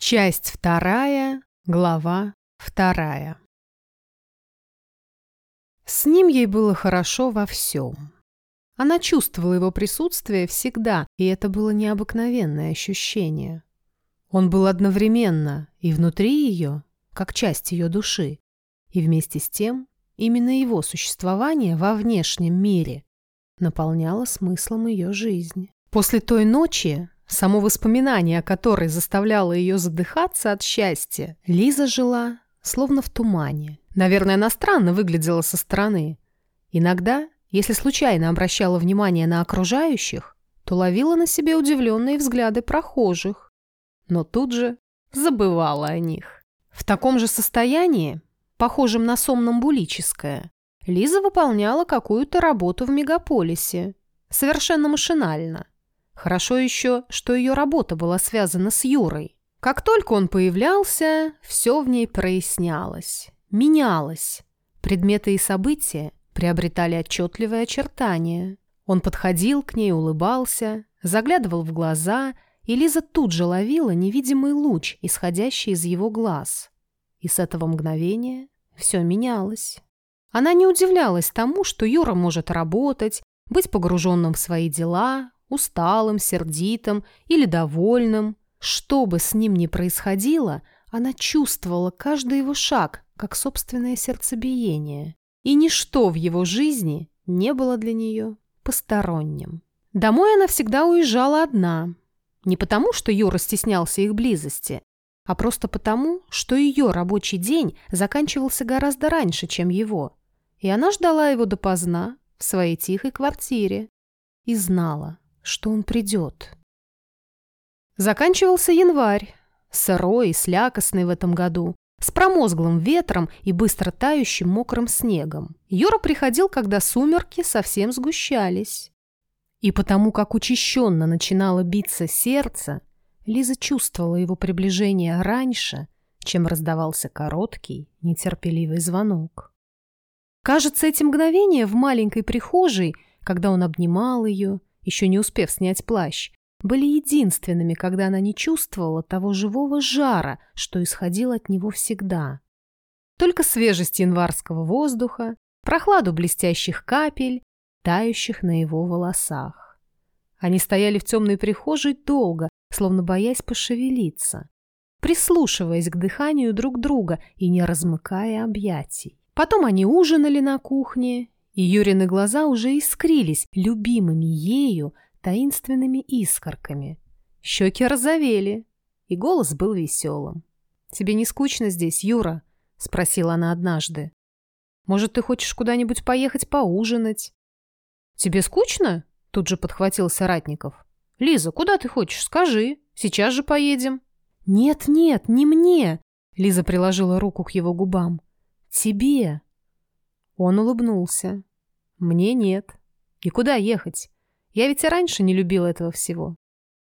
Часть вторая, глава вторая. С ним ей было хорошо во всем. Она чувствовала его присутствие всегда, и это было необыкновенное ощущение. Он был одновременно и внутри ее, как часть ее души, и вместе с тем именно его существование во внешнем мире наполняло смыслом ее жизни. После той ночи, само воспоминание о которой заставляло ее задыхаться от счастья, Лиза жила словно в тумане. Наверное, она странно выглядела со стороны. Иногда, если случайно обращала внимание на окружающих, то ловила на себе удивленные взгляды прохожих, но тут же забывала о них. В таком же состоянии, похожем на сомнамбулическое, Лиза выполняла какую-то работу в мегаполисе, совершенно машинально. Хорошо еще, что ее работа была связана с Юрой. Как только он появлялся, все в ней прояснялось, менялось. Предметы и события приобретали отчетливые очертания. Он подходил к ней, улыбался, заглядывал в глаза, и Лиза тут же ловила невидимый луч, исходящий из его глаз. И с этого мгновения все менялось. Она не удивлялась тому, что Юра может работать, быть погруженным в свои дела, усталым, сердитым или довольным. Что бы с ним ни происходило, она чувствовала каждый его шаг, как собственное сердцебиение. И ничто в его жизни не было для нее посторонним. Домой она всегда уезжала одна. Не потому, что Юра стеснялся их близости, а просто потому, что ее рабочий день заканчивался гораздо раньше, чем его. И она ждала его допоздна в своей тихой квартире и знала, что он придет. Заканчивался январь, сырой и слякостный в этом году, с промозглым ветром и быстро тающим мокрым снегом. Юра приходил, когда сумерки совсем сгущались. И потому как учащенно начинало биться сердце, Лиза чувствовала его приближение раньше, чем раздавался короткий, нетерпеливый звонок. Кажется, эти мгновения в маленькой прихожей, когда он обнимал ее, еще не успев снять плащ, были единственными, когда она не чувствовала того живого жара, что исходил от него всегда. Только свежесть январского воздуха, прохладу блестящих капель, тающих на его волосах. Они стояли в темной прихожей долго, словно боясь пошевелиться, прислушиваясь к дыханию друг друга и не размыкая объятий. Потом они ужинали на кухне, и Юрины глаза уже искрились любимыми ею таинственными искорками. Щеки розовели, и голос был веселым. «Тебе не скучно здесь, Юра?» — спросила она однажды. «Может, ты хочешь куда-нибудь поехать поужинать?» «Тебе скучно?» — тут же подхватил Соратников. «Лиза, куда ты хочешь? Скажи. Сейчас же поедем». «Нет-нет, не мне!» — Лиза приложила руку к его губам. «Тебе!» Он улыбнулся. Мне нет. И куда ехать? Я ведь и раньше не любила этого всего.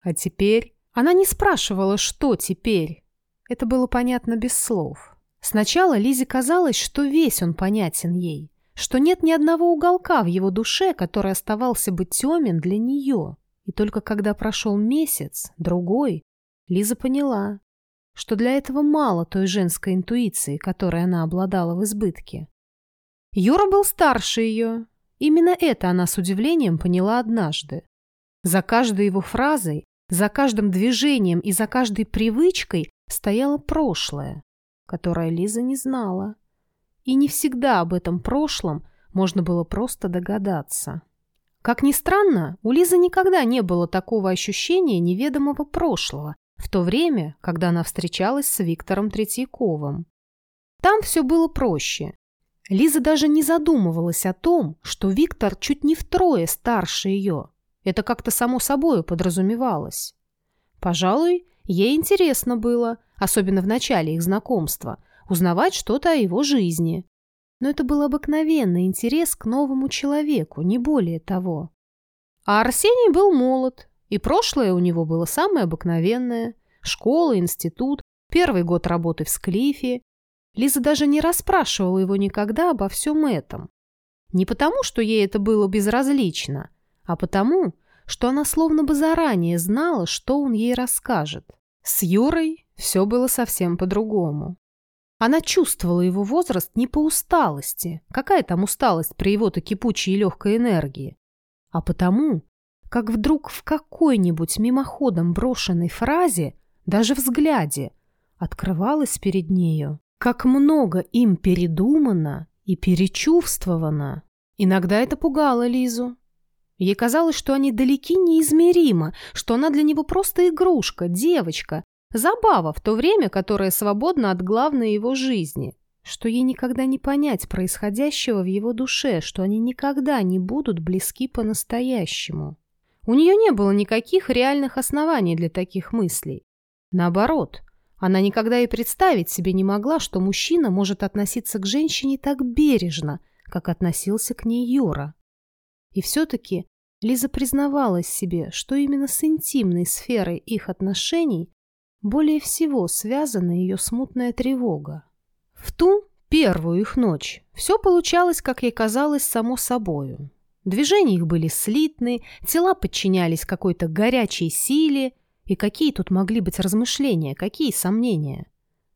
А теперь... Она не спрашивала, что теперь. Это было понятно без слов. Сначала Лизе казалось, что весь он понятен ей, что нет ни одного уголка в его душе, который оставался бы темен для нее. И только когда прошел месяц, другой, Лиза поняла, что для этого мало той женской интуиции, которой она обладала в избытке. Юра был старше ее, Именно это она с удивлением поняла однажды. За каждой его фразой, за каждым движением и за каждой привычкой стояло прошлое, которое Лиза не знала. И не всегда об этом прошлом можно было просто догадаться. Как ни странно, у Лизы никогда не было такого ощущения неведомого прошлого, в то время, когда она встречалась с Виктором Третьяковым. Там все было проще. Лиза даже не задумывалась о том, что Виктор чуть не втрое старше ее. Это как-то само собой подразумевалось. Пожалуй, ей интересно было, особенно в начале их знакомства, узнавать что-то о его жизни. Но это был обыкновенный интерес к новому человеку, не более того. А Арсений был молод, и прошлое у него было самое обыкновенное. Школа, институт, первый год работы в Склифе, Лиза даже не расспрашивала его никогда обо всем этом. Не потому, что ей это было безразлично, а потому, что она словно бы заранее знала, что он ей расскажет. С Юрой все было совсем по-другому. Она чувствовала его возраст не по усталости, какая там усталость при его-то кипучей и легкой энергии, а потому, как вдруг в какой-нибудь мимоходом брошенной фразе, даже взгляде, открывалось перед нею, как много им передумано и перечувствовано. Иногда это пугало Лизу. Ей казалось, что они далеки неизмеримо, что она для него просто игрушка, девочка, забава в то время, которое свободно от главной его жизни, что ей никогда не понять происходящего в его душе, что они никогда не будут близки по-настоящему. У нее не было никаких реальных оснований для таких мыслей. Наоборот, она никогда и представить себе не могла, что мужчина может относиться к женщине так бережно, как относился к ней Юра. И все-таки Лиза признавалась себе, что именно с интимной сферой их отношений более всего связана ее смутная тревога. В ту первую их ночь все получалось, как ей казалось, само собою. Движения их были слитны, тела подчинялись какой-то горячей силе, и какие тут могли быть размышления, какие сомнения.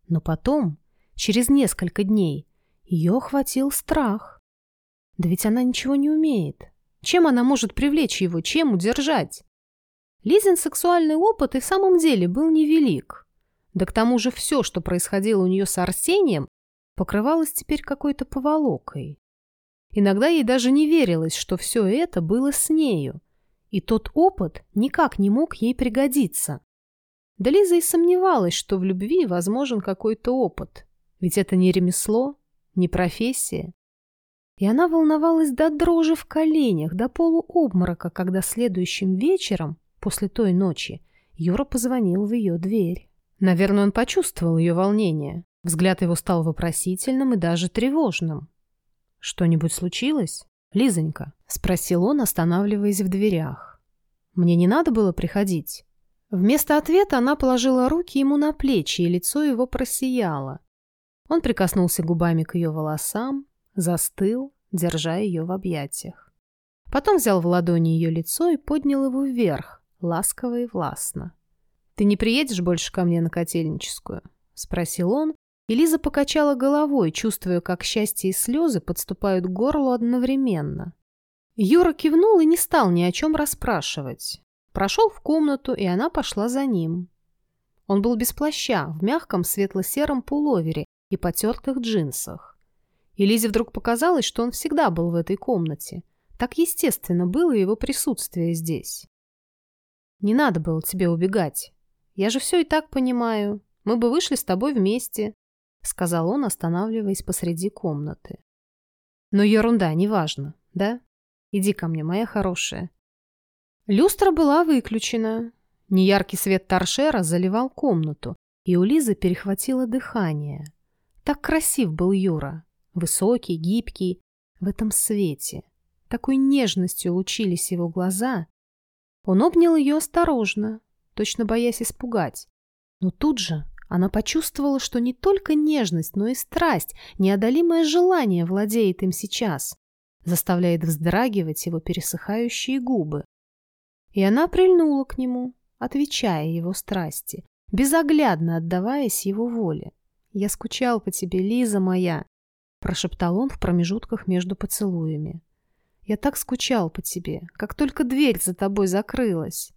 Но потом, через несколько дней, ее охватил страх. Да ведь она ничего не умеет. Чем она может привлечь его, чем удержать? Лизин сексуальный опыт и в самом деле был невелик. Да к тому же все, что происходило у нее с Арсением, покрывалось теперь какой-то поволокой. Иногда ей даже не верилось, что все это было с нею, и тот опыт никак не мог ей пригодиться. Да Лиза и сомневалась, что в любви возможен какой-то опыт, ведь это не ремесло, не профессия. И она волновалась до дрожи в коленях, до полуобморока, когда следующим вечером, после той ночи, Юра позвонил в ее дверь. Наверное, он почувствовал ее волнение. Взгляд его стал вопросительным и даже тревожным. «Что-нибудь случилось, Лизонька?» — спросил он, останавливаясь в дверях. «Мне не надо было приходить?» Вместо ответа она положила руки ему на плечи, и лицо его просияло. Он прикоснулся губами к ее волосам, застыл, держа ее в объятиях. Потом взял в ладони ее лицо и поднял его вверх, ласково и властно. «Ты не приедешь больше ко мне на котельническую?» — спросил он, и Лиза покачала головой, чувствуя, как счастье и слезы подступают к горлу одновременно. Юра кивнул и не стал ни о чем расспрашивать. Прошел в комнату, и она пошла за ним. Он был без плаща, в мягком светло-сером пуловере и потертых джинсах. И вдруг показалось, что он всегда был в этой комнате. Так естественно было его присутствие здесь. «Не надо было тебе убегать. Я же все и так понимаю. Мы бы вышли с тобой вместе сказал он, останавливаясь посреди комнаты. Но ерунда, неважно, да? Иди ко мне, моя хорошая. Люстра была выключена. Неяркий свет торшера заливал комнату, и у Лизы перехватило дыхание. Так красив был Юра. Высокий, гибкий, в этом свете. Такой нежностью лучились его глаза. Он обнял ее осторожно, точно боясь испугать. Но тут же она почувствовала, что не только нежность, но и страсть, неодолимое желание владеет им сейчас, заставляет вздрагивать его пересыхающие губы. И она прильнула к нему, отвечая его страсти, безоглядно отдаваясь его воле. «Я скучал по тебе, Лиза моя», — прошептал он в промежутках между поцелуями. «Я так скучал по тебе, как только дверь за тобой закрылась».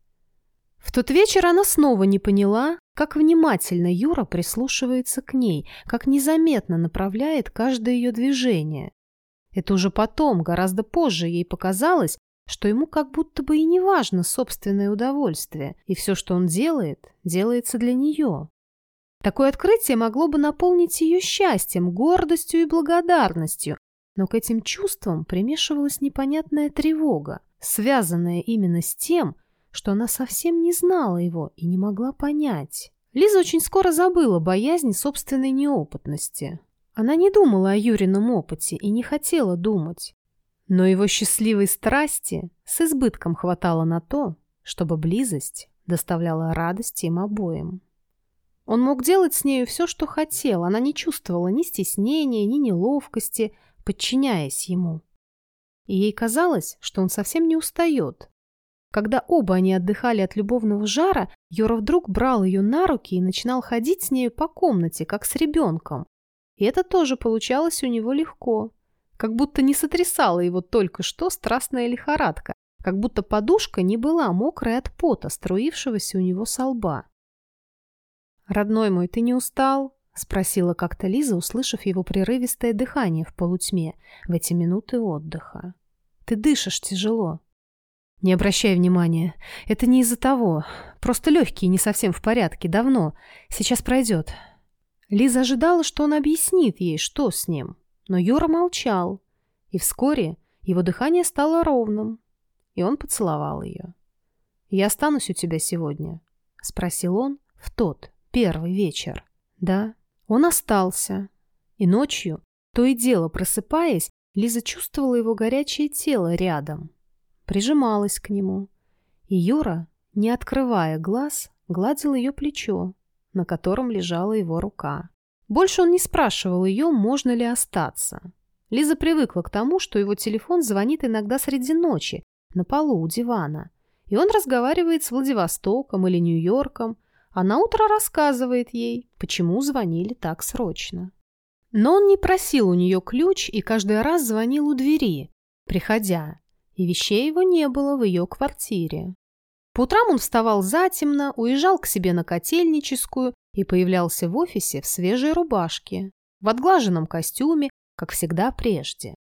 В тот вечер она снова не поняла, как внимательно Юра прислушивается к ней, как незаметно направляет каждое ее движение. Это уже потом, гораздо позже, ей показалось, что ему как будто бы и не важно собственное удовольствие, и все, что он делает, делается для нее. Такое открытие могло бы наполнить ее счастьем, гордостью и благодарностью, но к этим чувствам примешивалась непонятная тревога, связанная именно с тем, что она совсем не знала его и не могла понять. Лиза очень скоро забыла боязнь собственной неопытности. Она не думала о Юрином опыте и не хотела думать. Но его счастливой страсти с избытком хватало на то, чтобы близость доставляла радость им обоим. Он мог делать с нею все, что хотел, она не чувствовала ни стеснения, ни неловкости, подчиняясь ему. И ей казалось, что он совсем не устает, Когда оба они отдыхали от любовного жара, Юра вдруг брал ее на руки и начинал ходить с нею по комнате, как с ребенком. И это тоже получалось у него легко. Как будто не сотрясала его только что страстная лихорадка, как будто подушка не была мокрой от пота, струившегося у него со лба. «Родной мой, ты не устал?» — спросила как-то Лиза, услышав его прерывистое дыхание в полутьме в эти минуты отдыха. «Ты дышишь тяжело». «Не обращай внимания. Это не из-за того. Просто легкие не совсем в порядке. Давно. Сейчас пройдет». Лиза ожидала, что он объяснит ей, что с ним. Но Юра молчал. И вскоре его дыхание стало ровным. И он поцеловал ее. «Я останусь у тебя сегодня?» — спросил он в тот первый вечер. Да, он остался. И ночью, то и дело просыпаясь, Лиза чувствовала его горячее тело рядом прижималась к нему. И Юра, не открывая глаз, гладил ее плечо, на котором лежала его рука. Больше он не спрашивал ее, можно ли остаться. Лиза привыкла к тому, что его телефон звонит иногда среди ночи, на полу у дивана, и он разговаривает с Владивостоком или Нью-Йорком, а на утро рассказывает ей, почему звонили так срочно. Но он не просил у нее ключ и каждый раз звонил у двери, приходя, и вещей его не было в ее квартире. По утрам он вставал затемно, уезжал к себе на котельническую и появлялся в офисе в свежей рубашке, в отглаженном костюме, как всегда прежде.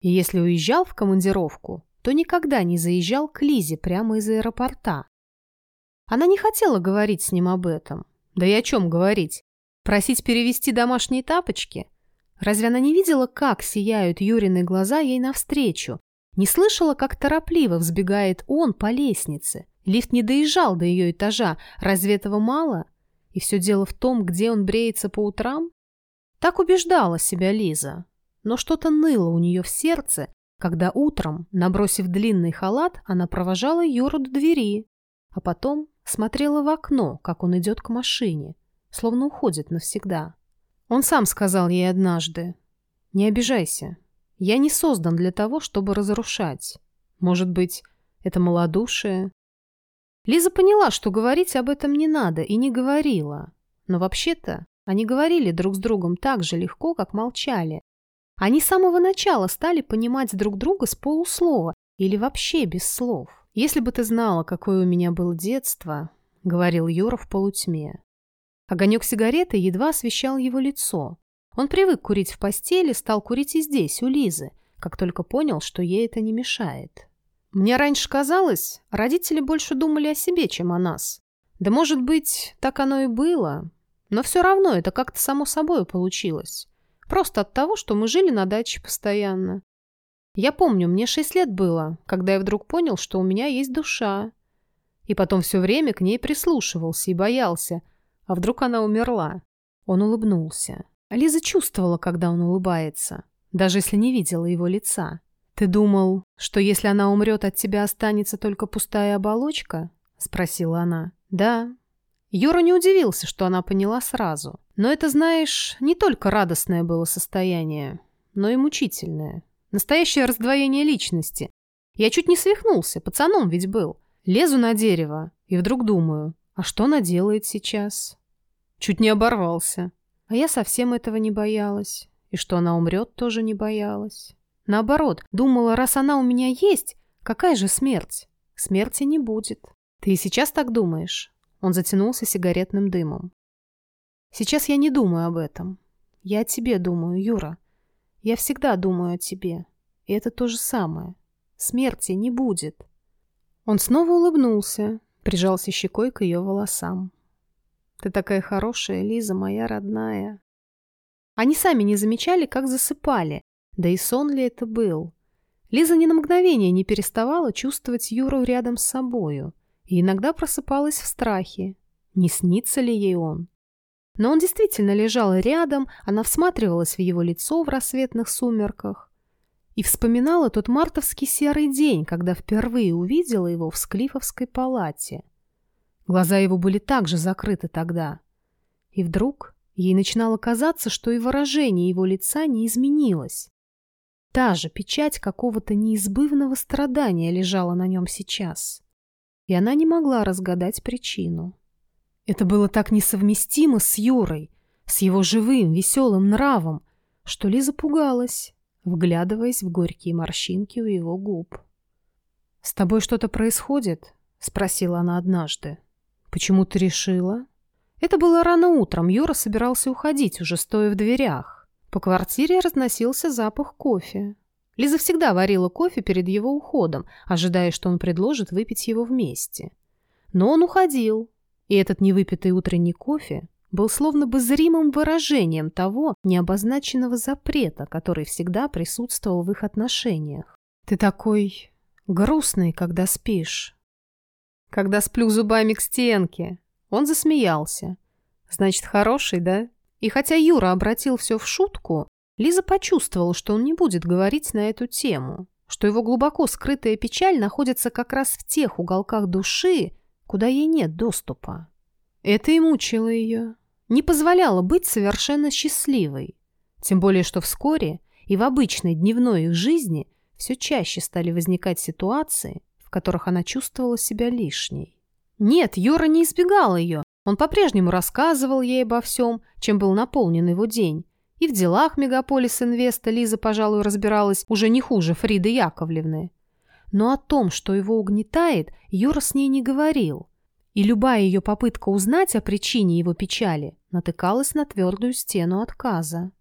И если уезжал в командировку, то никогда не заезжал к Лизе прямо из аэропорта. Она не хотела говорить с ним об этом. Да и о чем говорить? Просить перевести домашние тапочки? Разве она не видела, как сияют Юрины глаза ей навстречу, не слышала, как торопливо взбегает он по лестнице. Лифт не доезжал до ее этажа. Разве этого мало? И все дело в том, где он бреется по утрам? Так убеждала себя Лиза. Но что-то ныло у нее в сердце, когда утром, набросив длинный халат, она провожала Юру до двери, а потом смотрела в окно, как он идет к машине, словно уходит навсегда. Он сам сказал ей однажды, «Не обижайся, я не создан для того, чтобы разрушать. Может быть, это малодушие? Лиза поняла, что говорить об этом не надо, и не говорила. Но вообще-то они говорили друг с другом так же легко, как молчали. Они с самого начала стали понимать друг друга с полуслова или вообще без слов. «Если бы ты знала, какое у меня было детство», — говорил Юра в полутьме. Огонек сигареты едва освещал его лицо. Он привык курить в постели, стал курить и здесь, у Лизы, как только понял, что ей это не мешает. Мне раньше казалось, родители больше думали о себе, чем о нас. Да, может быть, так оно и было. Но все равно это как-то само собой получилось. Просто от того, что мы жили на даче постоянно. Я помню, мне шесть лет было, когда я вдруг понял, что у меня есть душа. И потом все время к ней прислушивался и боялся. А вдруг она умерла? Он улыбнулся. Лиза чувствовала, когда он улыбается, даже если не видела его лица. «Ты думал, что если она умрет, от тебя останется только пустая оболочка?» — спросила она. «Да». Юра не удивился, что она поняла сразу. Но это, знаешь, не только радостное было состояние, но и мучительное. Настоящее раздвоение личности. Я чуть не свихнулся, пацаном ведь был. Лезу на дерево и вдруг думаю, а что она делает сейчас? Чуть не оборвался. А я совсем этого не боялась. И что она умрет, тоже не боялась. Наоборот, думала, раз она у меня есть, какая же смерть? Смерти не будет. Ты и сейчас так думаешь? Он затянулся сигаретным дымом. Сейчас я не думаю об этом. Я о тебе думаю, Юра. Я всегда думаю о тебе. И это то же самое. Смерти не будет. Он снова улыбнулся, прижался щекой к ее волосам. Ты такая хорошая, Лиза, моя родная. Они сами не замечали, как засыпали. Да и сон ли это был? Лиза ни на мгновение не переставала чувствовать Юру рядом с собою. И иногда просыпалась в страхе. Не снится ли ей он? Но он действительно лежал рядом, она всматривалась в его лицо в рассветных сумерках и вспоминала тот мартовский серый день, когда впервые увидела его в Склифовской палате. Глаза его были также закрыты тогда. И вдруг ей начинало казаться, что и выражение его лица не изменилось. Та же печать какого-то неизбывного страдания лежала на нем сейчас. и она не могла разгадать причину. Это было так несовместимо с Юрой, с его живым, веселым нравом, что Лиза пугалась, вглядываясь в горькие морщинки у его губ. «С тобой что-то происходит?» — спросила она однажды. «Почему ты решила?» Это было рано утром, Юра собирался уходить, уже стоя в дверях. По квартире разносился запах кофе. Лиза всегда варила кофе перед его уходом, ожидая, что он предложит выпить его вместе. Но он уходил, и этот невыпитый утренний кофе был словно бы зримым выражением того необозначенного запрета, который всегда присутствовал в их отношениях. «Ты такой грустный, когда спишь». «Когда сплю зубами к стенке». Он засмеялся. «Значит, хороший, да?» И хотя Юра обратил все в шутку, Лиза почувствовала, что он не будет говорить на эту тему, что его глубоко скрытая печаль находится как раз в тех уголках души, куда ей нет доступа. Это и мучило ее не позволяло быть совершенно счастливой. Тем более, что вскоре и в обычной дневной их жизни все чаще стали возникать ситуации, которых она чувствовала себя лишней. Нет, Юра не избегал ее. Он по-прежнему рассказывал ей обо всем, чем был наполнен его день. И в делах Мегаполис Инвеста Лиза, пожалуй, разбиралась уже не хуже Фриды Яковлевны. Но о том, что его угнетает, Юра с ней не говорил. И любая ее попытка узнать о причине его печали натыкалась на твердую стену отказа.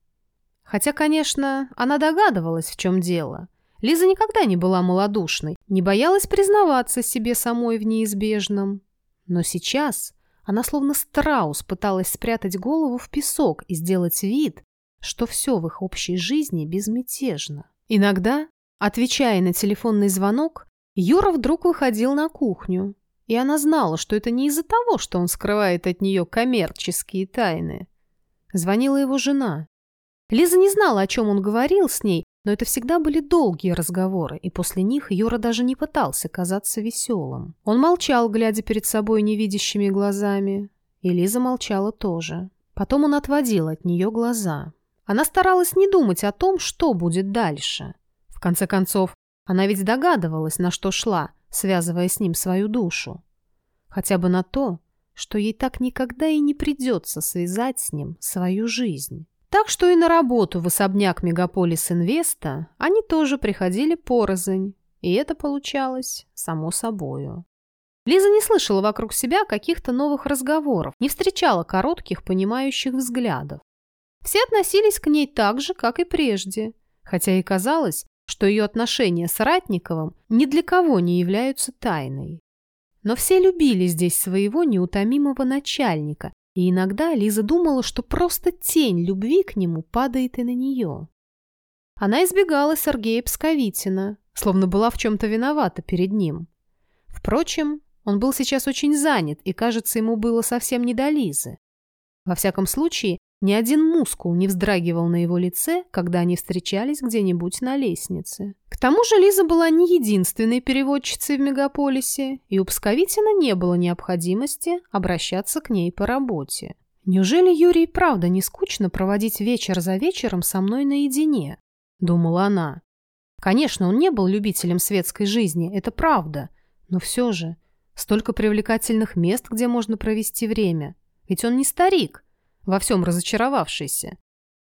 Хотя, конечно, она догадывалась, в чем дело. Лиза никогда не была малодушной, не боялась признаваться себе самой в неизбежном. Но сейчас она словно страус пыталась спрятать голову в песок и сделать вид, что все в их общей жизни безмятежно. Иногда, отвечая на телефонный звонок, Юра вдруг выходил на кухню, и она знала, что это не из-за того, что он скрывает от нее коммерческие тайны. Звонила его жена. Лиза не знала, о чем он говорил с ней, но это всегда были долгие разговоры, и после них Юра даже не пытался казаться веселым. Он молчал, глядя перед собой невидящими глазами, и Лиза молчала тоже. Потом он отводил от нее глаза. Она старалась не думать о том, что будет дальше. В конце концов, она ведь догадывалась, на что шла – связывая с ним свою душу. Хотя бы на то, что ей так никогда и не придется связать с ним свою жизнь. Так что и на работу в особняк Мегаполис Инвеста они тоже приходили порознь, и это получалось само собою. Лиза не слышала вокруг себя каких-то новых разговоров, не встречала коротких понимающих взглядов. Все относились к ней так же, как и прежде, хотя и казалось, что ее отношения с Ратниковым ни для кого не являются тайной. Но все любили здесь своего неутомимого начальника, и иногда Лиза думала, что просто тень любви к нему падает и на нее. Она избегала Сергея Псковитина, словно была в чем-то виновата перед ним. Впрочем, он был сейчас очень занят, и, кажется, ему было совсем не до Лизы. Во всяком случае, ни один мускул не вздрагивал на его лице, когда они встречались где-нибудь на лестнице. К тому же Лиза была не единственной переводчицей в мегаполисе, и у Псковитина не было необходимости обращаться к ней по работе. «Неужели Юрий правда не скучно проводить вечер за вечером со мной наедине?» – думала она. Конечно, он не был любителем светской жизни, это правда, но все же столько привлекательных мест, где можно провести время. Ведь он не старик – во всем разочаровавшийся.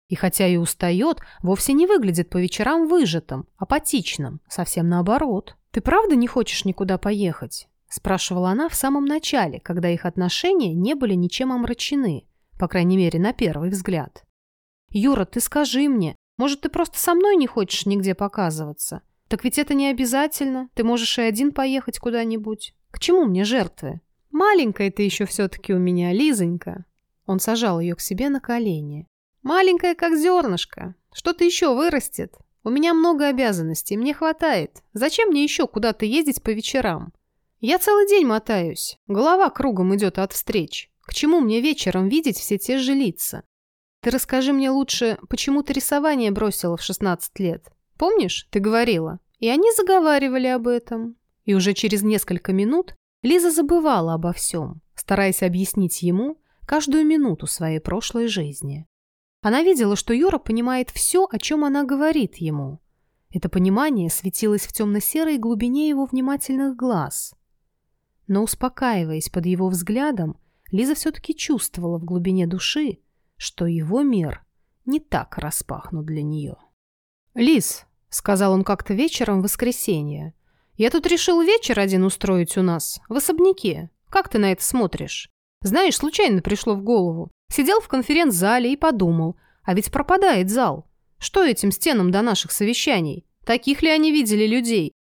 И хотя и устает, вовсе не выглядит по вечерам выжатым, апатичным, совсем наоборот. «Ты правда не хочешь никуда поехать?» – спрашивала она в самом начале, когда их отношения не были ничем омрачены, по крайней мере, на первый взгляд. «Юра, ты скажи мне, может, ты просто со мной не хочешь нигде показываться? Так ведь это не обязательно, ты можешь и один поехать куда-нибудь. К чему мне жертвы? Маленькая ты еще все-таки у меня, Лизонька, он сажал ее к себе на колени. «Маленькая, как зернышко. Что-то еще вырастет. У меня много обязанностей, мне хватает. Зачем мне еще куда-то ездить по вечерам? Я целый день мотаюсь. Голова кругом идет от встреч. К чему мне вечером видеть все те же лица? Ты расскажи мне лучше, почему ты рисование бросила в 16 лет? Помнишь, ты говорила? И они заговаривали об этом. И уже через несколько минут Лиза забывала обо всем, стараясь объяснить ему, каждую минуту своей прошлой жизни. Она видела, что Юра понимает все, о чем она говорит ему. Это понимание светилось в темно-серой глубине его внимательных глаз. Но успокаиваясь под его взглядом, Лиза все-таки чувствовала в глубине души, что его мир не так распахнут для нее. «Лиз», — сказал он как-то вечером в воскресенье, «я тут решил вечер один устроить у нас, в особняке. Как ты на это смотришь? Знаешь, случайно пришло в голову. Сидел в конференц-зале и подумал, а ведь пропадает зал. Что этим стенам до наших совещаний? Таких ли они видели людей?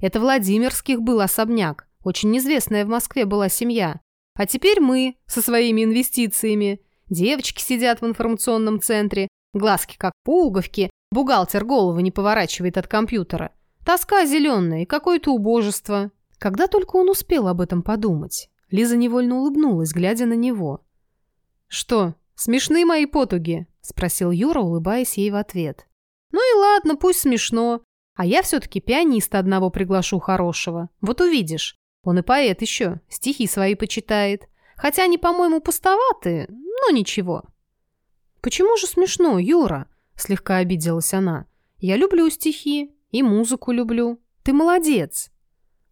Это Владимирских был особняк. Очень известная в Москве была семья. А теперь мы со своими инвестициями. Девочки сидят в информационном центре, глазки как пуговки, бухгалтер голову не поворачивает от компьютера. Тоска зеленая и какое-то убожество. Когда только он успел об этом подумать, Лиза невольно улыбнулась, глядя на него. «Что, смешны мои потуги?» – спросил Юра, улыбаясь ей в ответ. «Ну и ладно, пусть смешно. А я все-таки пианиста одного приглашу хорошего. Вот увидишь. Он и поэт еще, стихи свои почитает. Хотя они, по-моему, пустоваты, но ничего». «Почему же смешно, Юра?» – слегка обиделась она. «Я люблю стихи и музыку люблю. Ты молодец».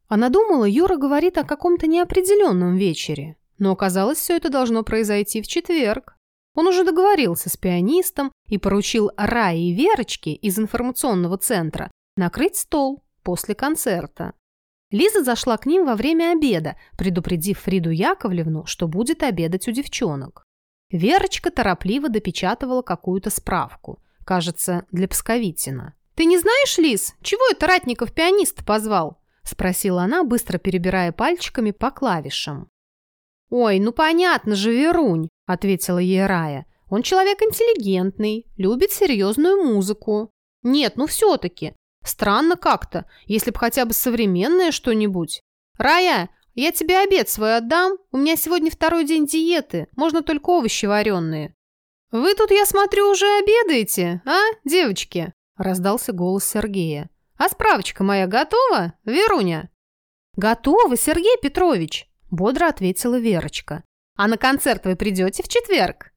Она думала, Юра говорит о каком-то неопределенном вечере. Но оказалось, все это должно произойти в четверг. Он уже договорился с пианистом и поручил Рае и Верочке из информационного центра накрыть стол после концерта. Лиза зашла к ним во время обеда, предупредив Фриду Яковлевну, что будет обедать у девчонок. Верочка торопливо допечатывала какую-то справку, кажется, для Псковитина. «Ты не знаешь, Лиз, чего это Ратников пианист позвал?» – спросила она, быстро перебирая пальчиками по клавишам. «Ой, ну понятно же, Верунь», – ответила ей Рая. «Он человек интеллигентный, любит серьезную музыку». «Нет, ну все-таки. Странно как-то, если б хотя бы современное что-нибудь. Рая, я тебе обед свой отдам. У меня сегодня второй день диеты, можно только овощи вареные». «Вы тут, я смотрю, уже обедаете, а, девочки?» – раздался голос Сергея. «А справочка моя готова, Веруня?» «Готова, Сергей Петрович!» Бодро ответила Верочка. «А на концерт вы придете в четверг?»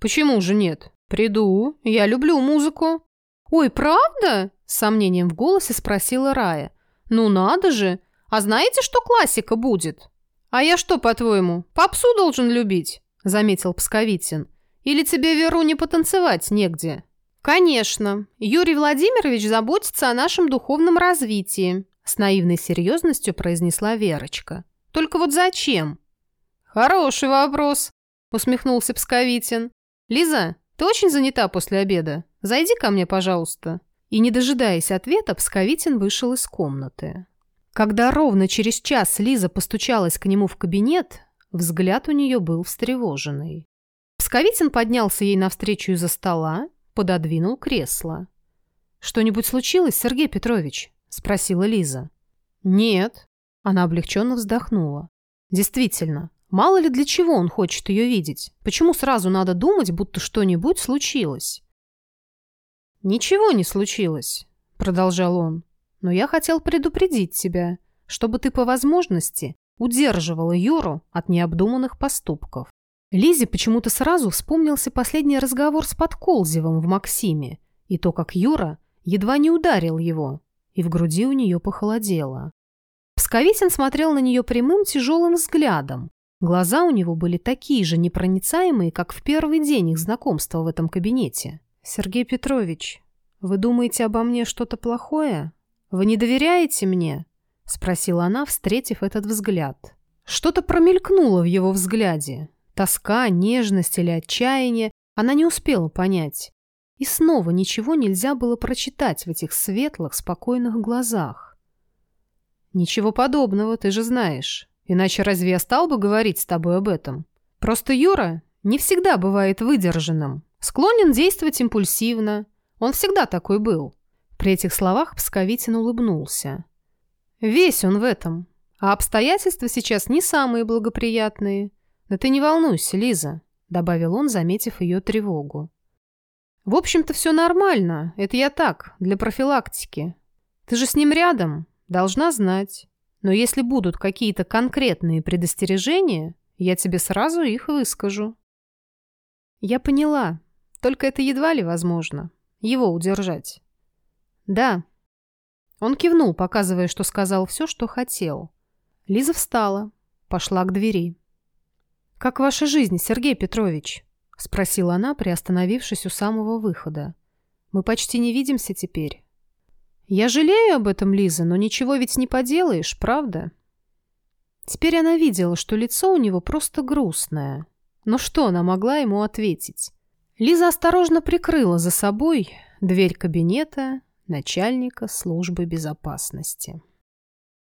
«Почему же нет? Приду. Я люблю музыку». «Ой, правда?» С сомнением в голосе спросила Рая. «Ну надо же! А знаете, что классика будет?» «А я что, по-твоему, попсу должен любить?» Заметил Псковитин. «Или тебе, Веру, не потанцевать негде?» «Конечно. Юрий Владимирович заботится о нашем духовном развитии», с наивной серьезностью произнесла Верочка. Только вот зачем?» «Хороший вопрос», — усмехнулся Псковитин. «Лиза, ты очень занята после обеда. Зайди ко мне, пожалуйста». И, не дожидаясь ответа, Псковитин вышел из комнаты. Когда ровно через час Лиза постучалась к нему в кабинет, взгляд у нее был встревоженный. Псковитин поднялся ей навстречу из-за стола, пододвинул кресло. «Что-нибудь случилось, Сергей Петрович?» – спросила Лиза. «Нет», она облегченно вздохнула. Действительно, мало ли для чего он хочет ее видеть. Почему сразу надо думать, будто что-нибудь случилось? «Ничего не случилось», — продолжал он. «Но я хотел предупредить тебя, чтобы ты по возможности удерживала Юру от необдуманных поступков». Лизе почему-то сразу вспомнился последний разговор с Подколзевым в Максиме и то, как Юра едва не ударил его, и в груди у нее похолодело. Псковитин смотрел на нее прямым тяжелым взглядом. Глаза у него были такие же непроницаемые, как в первый день их знакомства в этом кабинете. «Сергей Петрович, вы думаете обо мне что-то плохое? Вы не доверяете мне?» — спросила она, встретив этот взгляд. Что-то промелькнуло в его взгляде. Тоска, нежность или отчаяние она не успела понять. И снова ничего нельзя было прочитать в этих светлых, спокойных глазах. «Ничего подобного, ты же знаешь. Иначе разве я стал бы говорить с тобой об этом? Просто Юра не всегда бывает выдержанным, склонен действовать импульсивно. Он всегда такой был». При этих словах Псковитин улыбнулся. «Весь он в этом. А обстоятельства сейчас не самые благоприятные. Да ты не волнуйся, Лиза», — добавил он, заметив ее тревогу. «В общем-то, все нормально. Это я так, для профилактики. Ты же с ним рядом. Должна знать. Но если будут какие-то конкретные предостережения, я тебе сразу их выскажу. Я поняла. Только это едва ли возможно. Его удержать. Да. Он кивнул, показывая, что сказал все, что хотел. Лиза встала. пошла к двери. «Как ваша жизнь, Сергей Петрович?» — спросила она, приостановившись у самого выхода. «Мы почти не видимся теперь». «Я жалею об этом, Лиза, но ничего ведь не поделаешь, правда?» Теперь она видела, что лицо у него просто грустное. Но что она могла ему ответить? Лиза осторожно прикрыла за собой дверь кабинета начальника службы безопасности.